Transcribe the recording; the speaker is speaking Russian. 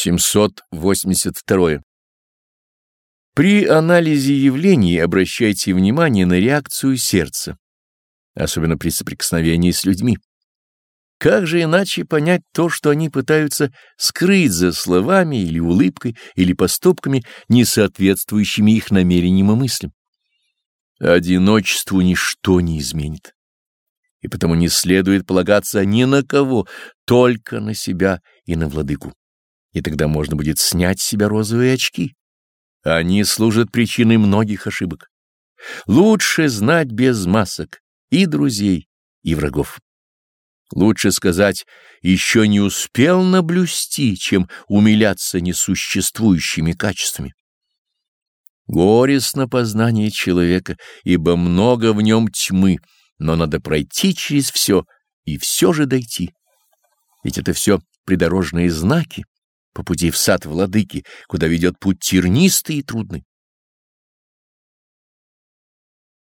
782. При анализе явлений обращайте внимание на реакцию сердца, особенно при соприкосновении с людьми. Как же иначе понять то, что они пытаются скрыть за словами или улыбкой, или поступками, не соответствующими их намерениям и мыслям? Одиночеству ничто не изменит, и потому не следует полагаться ни на кого, только на себя и на владыку и тогда можно будет снять с себя розовые очки. Они служат причиной многих ошибок. Лучше знать без масок и друзей, и врагов. Лучше сказать «еще не успел наблюсти», чем умиляться несуществующими качествами. Горестно познание человека, ибо много в нем тьмы, но надо пройти через все и все же дойти. Ведь это все придорожные знаки по пути в сад владыки, куда ведет путь тернистый и трудный.